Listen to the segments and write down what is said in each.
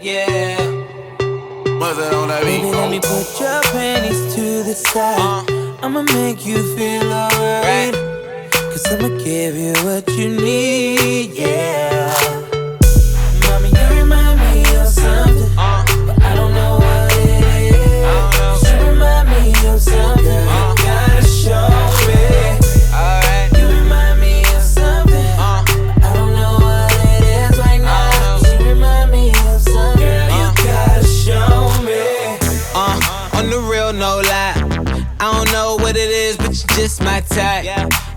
Yeah. Buzz it on that beat. Baby, let me put your panties to the side. Uh. I'ma make you feel alright. Cause I'ma give you what you need. Yeah. No lie. I don't know what it is, but you're just my type.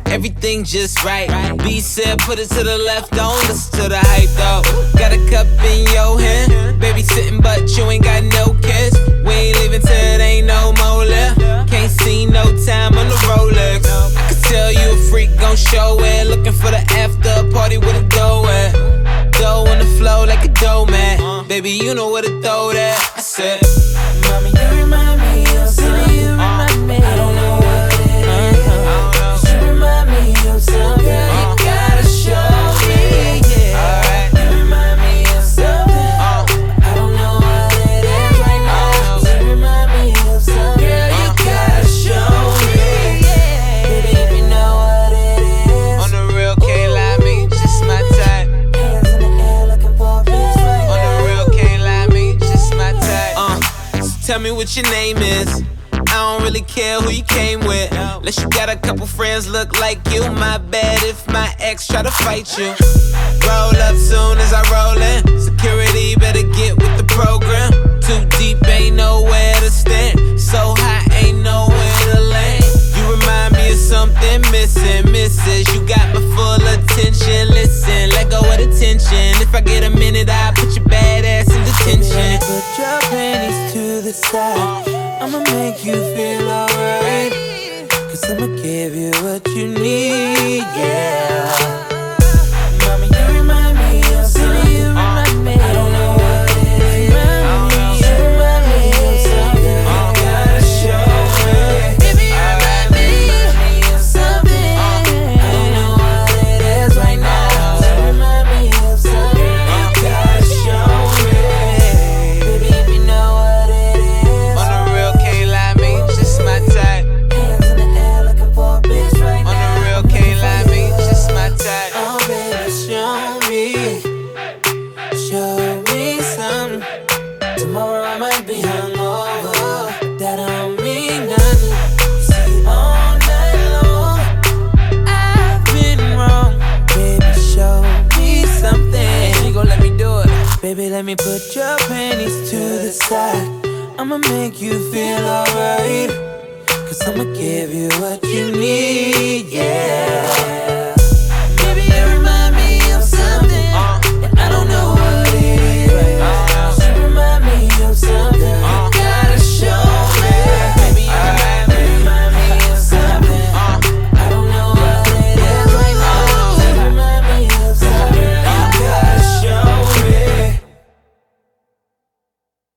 Everything just right. B said, put it to the left, don't listen to the hype though. Got a cup in your hand, baby sitting, but you ain't got no kiss. We ain't leaving till it ain't no more left. Can't see no time on the Rolex. I can tell you a freak, gon' show it. Looking for the after party with a dough at. Dough on the flow like a dough man. Uh. Baby, you know where to throw that. What your name is. I don't really care who you came with. Unless you got a couple friends look like you. My bad if my ex try to fight you. Roll up I'ma make you feel alright. Cause I'ma give you what you need, yeah. Baby, let me put your panties to the side. I'ma make you feel alright. Cause I'ma give you what you need, yeah.